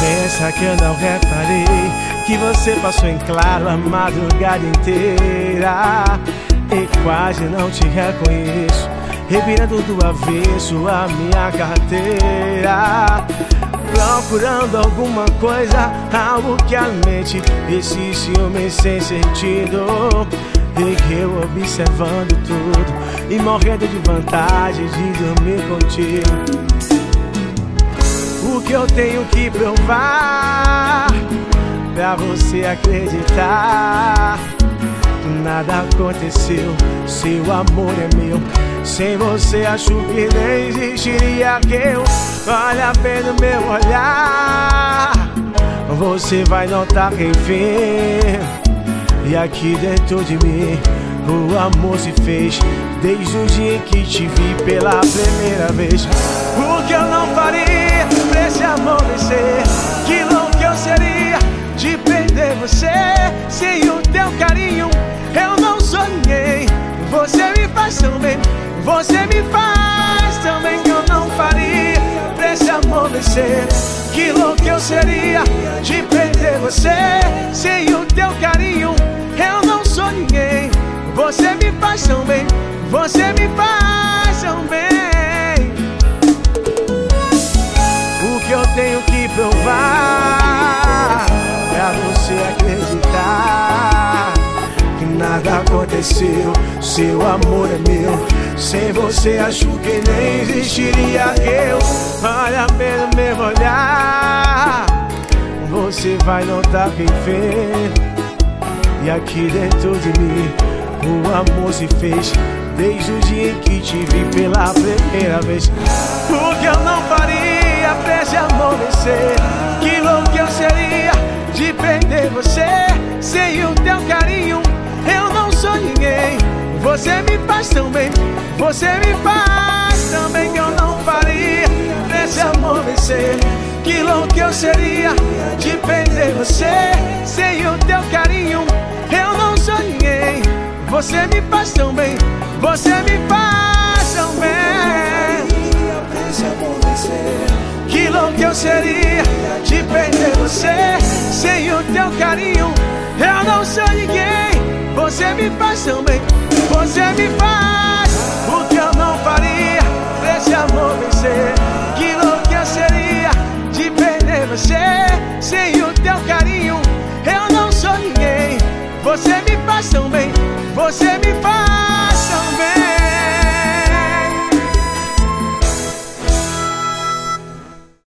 Pensa que eu não reparei que você passou em claro a madrugada inteira. E quase não te reconheço. Revirando do avesso a minha carteira. Procurando alguma coisa, algo que alimente esse ciúme sem sentido. E eu observando tudo e morrendo de vontade de dormir contigo O que eu tenho que provar pra você acreditar. Nada aconteceu, seu amor é meu. Sem você acho que nem existiria eu. Olha bem no meu olhar Você vai notar que enfim E aqui dentro de mim O amor se fez. Desde o dia que te vi pela primeira vez. O você Sem o teu carinho eu não sonhei Você me faz tão bem você me faz também que eu não faria pra esse amor vencer. Que louco eu seria de perder você. Sem o teu carinho, eu não ninguém. Você me faz tão bem, você me faz tão bem. O que eu tenho que provar aconteceu. Seu amor é meu. Sem você acho que nem existiria eu. Olha no meu olhar. Você vai notar quem fez. E aqui dentro de mim O amor se fez. Desde o dia em que te vi pela primeira vez. O que eu não faria Você me faz tão bem você me faz também que eu não faria Nesse amor vencer. Que louco eu seria de perder você. Sem o teu carinho eu não sou ninguém. Você me faz tão bem Você me faz tão bem. Que louco eu seria de perder você. Sem o teu carinho eu não sou ninguém. Você me faz tão bem Você me faz o que eu não faria